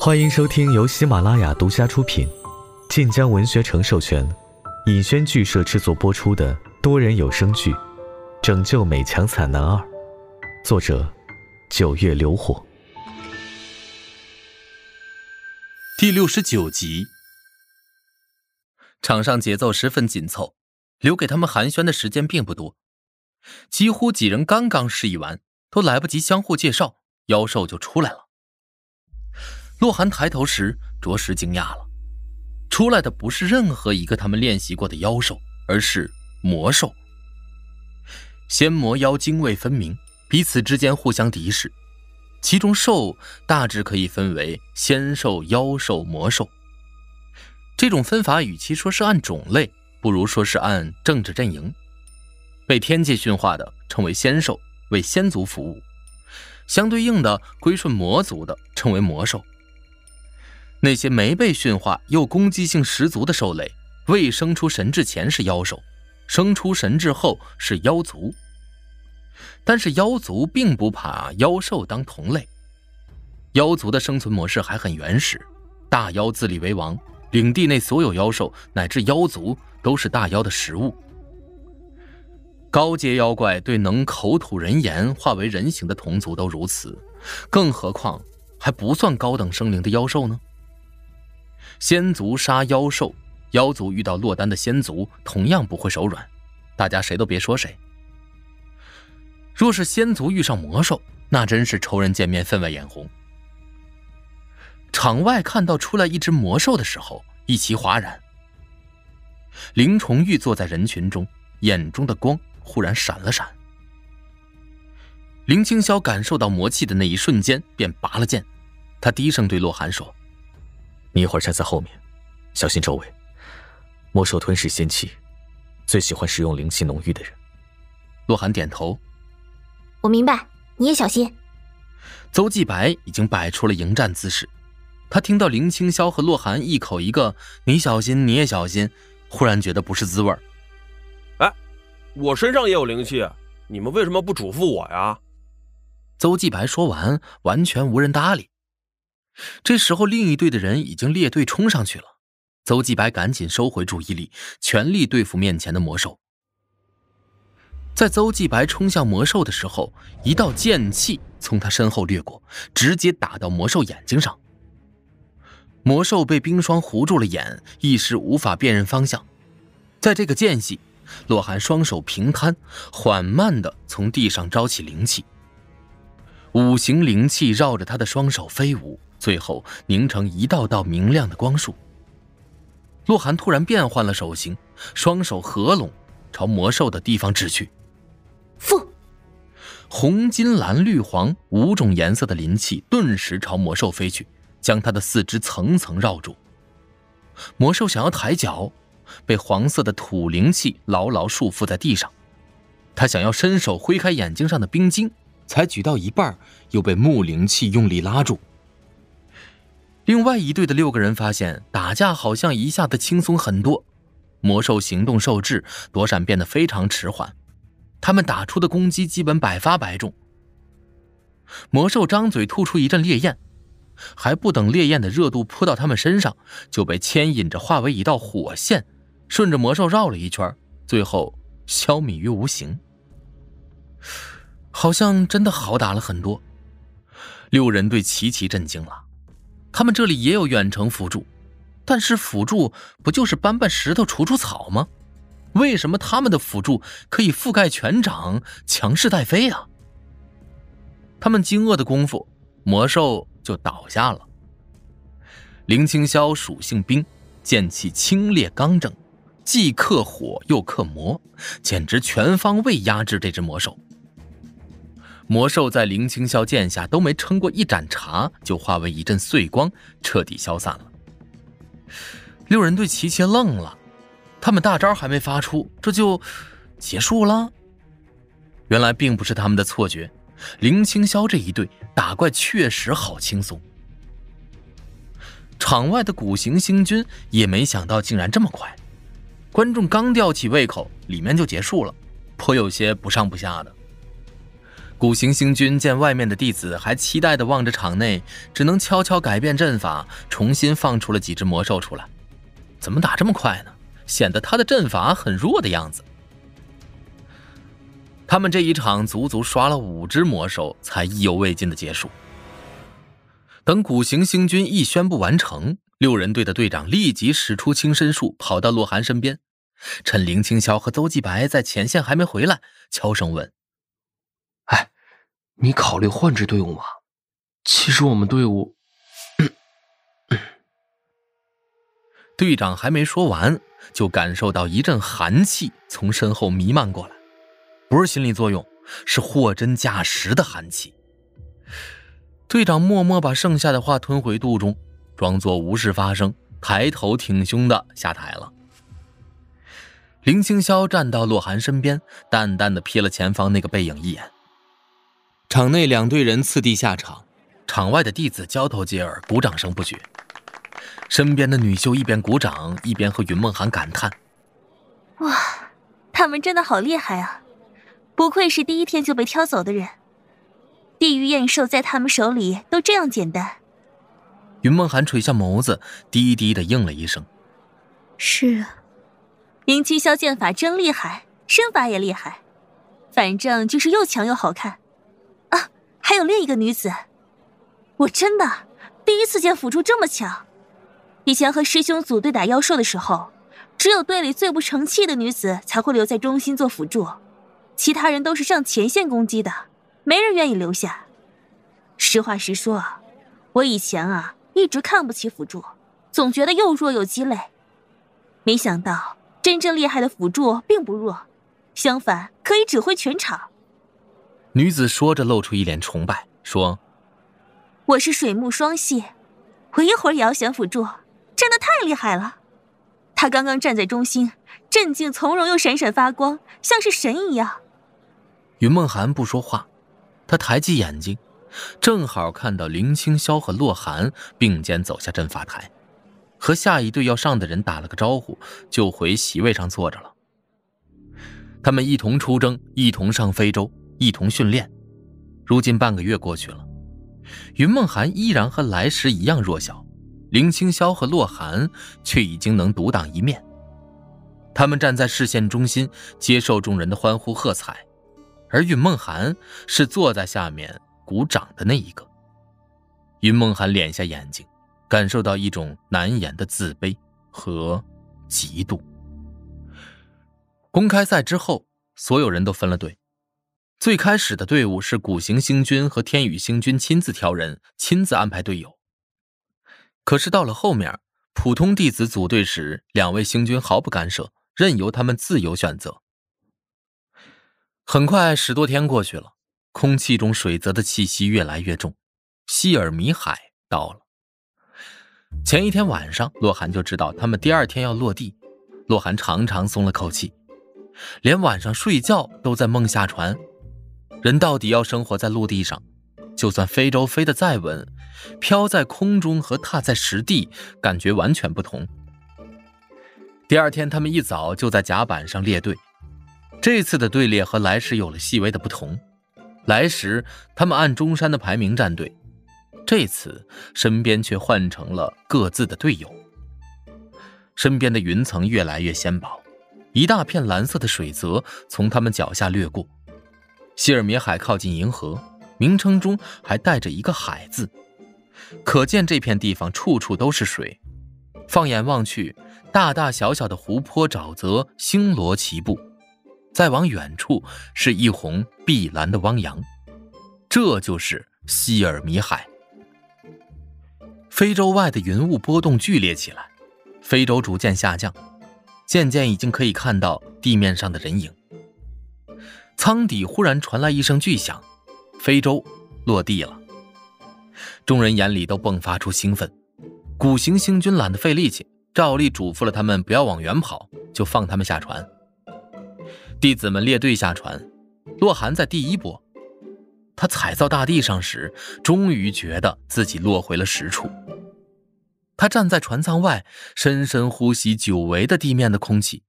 欢迎收听由喜马拉雅独家出品、晋江文学城授权、尹轩剧社制作播出的多人有声剧《拯救美强惨男二》，作者：九月流火，第六十九集。场上节奏十分紧凑，留给他们寒暄的时间并不多。几乎几人刚刚示意完，都来不及相互介绍，妖兽就出来了。洛寒抬头时，着实惊讶了。出来的不是任何一个他们练习过的妖兽，而是魔兽。仙魔妖泾渭分明，彼此之间互相敌视。其中兽大致可以分为仙兽、妖兽、魔兽。这种分法与其说是按种类，不如说是按政治阵营。被天界驯化的称为仙兽，为仙族服务；相对应的归顺魔族的称为魔兽。那些没被驯化又攻击性十足的兽类，未生出神智前是妖兽，生出神智后是妖族。但是妖族并不把妖兽当同类，妖族的生存模式还很原始，大妖自立为王，领地内所有妖兽乃至妖族都是大妖的食物。高阶妖怪对能口吐人言、化为人形的同族都如此，更何况还不算高等生灵的妖兽呢？仙族杀妖兽，妖族遇到落单的仙族，同样不会手软。大家谁都别说谁。若是仙族遇上魔兽，那真是仇人见面分外眼红。场外看到出来一只魔兽的时候，一齐哗然。林崇玉坐在人群中，眼中的光忽然闪了闪。林青霄感受到魔气的那一瞬间，便拔了剑。他低声对洛寒说。你一会儿站在后面，小心周围。魔兽吞噬仙气，最喜欢使用灵气浓郁的人。洛寒点头，我明白。你也小心。邹继白已经摆出了迎战姿势，他听到林青霄和洛寒一口一个“你小心，你也小心”，忽然觉得不是滋味哎，我身上也有灵气，你们为什么不嘱咐我呀？邹继白说完，完全无人搭理。这时候，另一队的人已经列队冲上去了。邹继白赶紧收回注意力，全力对付面前的魔兽。在邹继白冲向魔兽的时候，一道剑气从他身后掠过，直接打到魔兽眼睛上。魔兽被冰霜糊住了眼，一时无法辨认方向。在这个间隙，洛寒双手平摊，缓慢地从地上招起灵气。五行灵气绕着他的双手飞舞。最后凝成一道道明亮的光束。洛寒突然变换了手型，双手合拢，朝魔兽的地方指去。父，红、金、蓝、绿、黄五种颜色的灵气顿时朝魔兽飞去，将它的四肢层层绕住。魔兽想要抬脚，被黄色的土灵气牢牢束缚在地上。他想要伸手挥开眼睛上的冰晶，才举到一半，又被木灵气用力拉住。另外一队的六个人发现打架好像一下子轻松很多，魔兽行动受制，躲闪变得非常迟缓，他们打出的攻击基本百发百中。魔兽张嘴吐出一阵烈焰，还不等烈焰的热度扑到他们身上，就被牵引着化为一道火线，顺着魔兽绕了一圈，最后消弭于无形。好像真的好打了很多，六人队齐齐震惊了。他们这里也有远程辅助，但是辅助不就是搬搬石头、除除草吗？为什么他们的辅助可以覆盖全场，强势带飞啊？他们惊愕的功夫，魔兽就倒下了。林青霄属性冰，剑气清冽刚正，既克火又克魔，简直全方位压制这只魔兽。魔兽在林青霄剑下都没撑过一盏茶，就化为一阵碎光，彻底消散了。六人队齐齐愣了，他们大招还没发出，这就结束了？原来并不是他们的错觉，林青霄这一队打怪确实好轻松。场外的古行星君也没想到竟然这么快，观众刚吊起胃口，里面就结束了，颇有些不上不下的。古行星君见外面的弟子还期待的望着场内，只能悄悄改变阵法，重新放出了几只魔兽出来。怎么打这么快呢？显得他的阵法很弱的样子。他们这一场足足刷了五只魔兽，才意犹未尽的结束。等古行星君一宣布完成，六人队的队长立即使出轻身术，跑到洛寒身边，趁林青霄和邹继白在前线还没回来，悄声问。你考虑换支队伍吗？其实我们队伍 队长还没说完，就感受到一阵寒气从身后弥漫过来，不是心理作用，是货真价实的寒气。队长默默把剩下的话吞回肚中，装作无事发生，抬头挺胸的下台了。林青霄站到洛寒身边，淡淡的瞥了前方那个背影一眼。场内两队人次第下场，场外的弟子交头接耳，鼓掌声不绝。身边的女秀一边鼓掌，一边和云梦涵感叹：“哇，他们真的好厉害啊！不愧是第一天就被挑走的人，地狱焰兽在他们手里都这样简单。”云梦涵垂下眸子，低低的应了一声：“是啊，林七霄剑法真厉害，身法也厉害，反正就是又强又好看。”还有另一个女子，我真的第一次见辅助这么强。以前和师兄组队打妖兽的时候，只有队里最不成器的女子才会留在中心做辅助，其他人都是上前线攻击的，没人愿意留下。实话实说，我以前啊一直看不起辅助，总觉得又弱又鸡肋。没想到真正厉害的辅助并不弱，相反可以指挥全场。女子说着，露出一脸崇拜，说：“我是水木双系，我一会儿也要选辅助，真的太厉害了。他刚刚站在中心，镇静从容又闪闪发光，像是神一样。”云梦涵不说话，他抬起眼睛，正好看到林清霄和洛寒并肩走下阵法台，和下一队要上的人打了个招呼，就回席位上坐着了。他们一同出征，一同上非洲。一同训练，如今半个月过去了，云梦涵依然和来时一样弱小，林清霄和洛寒却已经能独当一面。他们站在视线中心，接受众人的欢呼喝彩，而云梦涵是坐在下面鼓掌的那一个。云梦涵敛下眼睛，感受到一种难言的自卑和嫉妒。公开赛之后，所有人都分了队。最开始的队伍是古行星君和天宇星君亲自挑人，亲自安排队友。可是到了后面，普通弟子组队时，两位星君毫不干涉，任由他们自由选择。很快，十多天过去了，空气中水泽的气息越来越重，希尔米海到了。前一天晚上，洛寒就知道他们第二天要落地，洛寒长长松了口气，连晚上睡觉都在梦下船。人到底要生活在陆地上，就算非洲飞得再稳，飘在空中和踏在实地感觉完全不同。第二天，他们一早就在甲板上列队。这次的队列和来时有了细微的不同。来时他们按中山的排名站队，这次身边却换成了各自的队友。身边的云层越来越纤薄，一大片蓝色的水泽从他们脚下掠过。希尔米海靠近银河，名称中还带着一个“海”字，可见这片地方处处都是水。放眼望去，大大小小的湖泊、沼泽星罗棋布。再往远处，是一泓碧蓝的汪洋，这就是希尔米海。非洲外的云雾波动剧烈起来，非洲逐渐下降，渐渐已经可以看到地面上的人影。舱底忽然传来一声巨响，非洲落地了。众人眼里都迸发出兴奋。古行星君懒得费力气，照例嘱咐了他们不要往远跑，就放他们下船。弟子们列队下船，洛寒在第一波。他踩到大地上时，终于觉得自己落回了实处。他站在船舱外，深深呼吸久违的地面的空气。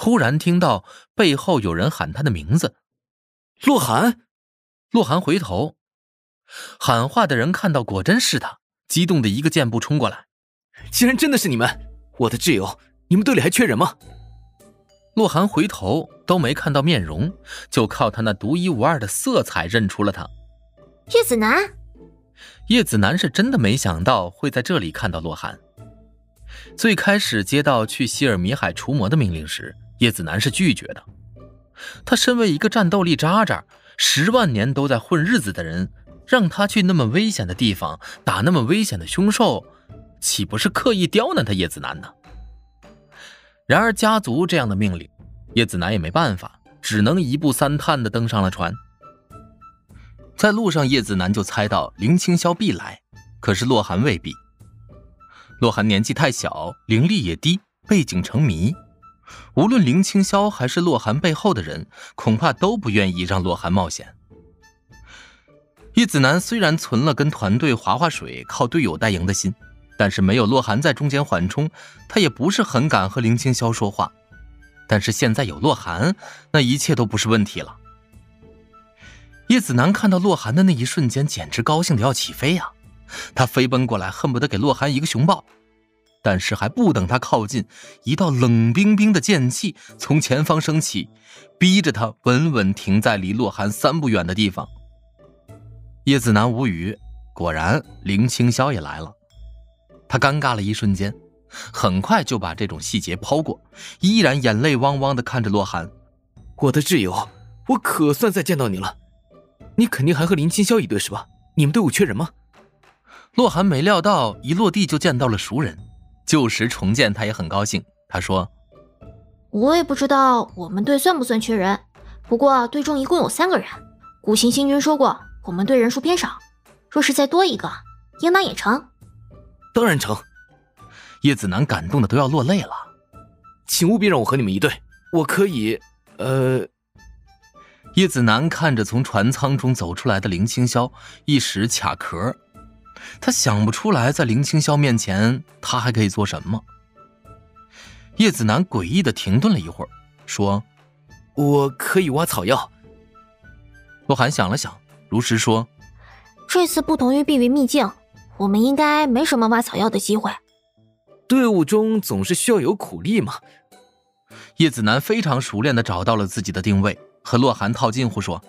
忽然听到背后有人喊他的名字，洛寒。洛寒回头，喊话的人看到果真是他，激动的一个箭步冲过来。竟然真的是你们，我的挚友，你们队里还缺人吗？洛寒回头都没看到面容，就靠他那独一无二的色彩认出了他。叶子楠，叶子楠是真的没想到会在这里看到洛寒。最开始接到去希尔米海除魔的命令时，叶子楠是拒绝的。他身为一个战斗力渣渣、十万年都在混日子的人，让他去那么危险的地方打那么危险的凶兽，岂不是刻意刁难他叶子楠呢？然而家族这样的命令，叶子楠也没办法，只能一步三探的登上了船。在路上，叶子楠就猜到林青霄必来，可是洛寒未必。洛寒年纪太小，灵力也低，背景成谜。无论林青霄还是洛寒背后的人，恐怕都不愿意让洛寒冒险。叶子楠虽然存了跟团队划划水、靠队友带赢的心。但是没有洛寒在中间缓冲，他也不是很敢和林青霄说话。但是现在有洛寒，那一切都不是问题了。叶子楠看到洛寒的那一瞬间，简直高兴的要起飞呀！他飞奔过来，恨不得给洛寒一个熊抱。但是还不等他靠近，一道冷冰冰的剑气从前方升起，逼着他稳稳停在离洛寒三步远的地方。叶子楠无语，果然林清霄也来了。他尴尬了一瞬间，很快就把这种细节抛过，依然眼泪汪汪的看着洛寒：“我的挚友，我可算再见到你了。你肯定还和林清霄一队是吧？你们队伍缺人吗？”洛寒没料到一落地就见到了熟人，旧时重建他也很高兴。他说：“我也不知道我们队算不算缺人，不过队中一共有三个人。古行星君说过，我们队人数偏少，若是再多一个，应当也成。”当然成，叶子楠感动的都要落泪了，请务必让我和你们一队，我可以，呃。叶子楠看着从船舱中走出来的林青霄，一时卡壳，他想不出来在林青霄面前他还可以做什么。叶子楠诡异的停顿了一会儿，说：“我可以挖草药。”洛寒想了想，如实说：“这次不同于碧云秘境。”我们应该没什么挖草药的机会。队伍中总是需要有苦力嘛。叶子楠非常熟练的找到了自己的定位，和洛寒套近乎说：“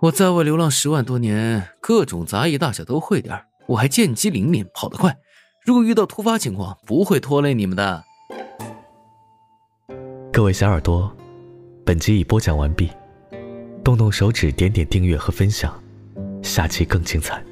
我在外流浪十万多年，各种杂役大小都会点我还见机灵敏，跑得快。如果遇到突发情况，不会拖累你们的。”各位小耳朵，本集已播讲完毕，动动手指点点订阅和分享，下期更精彩。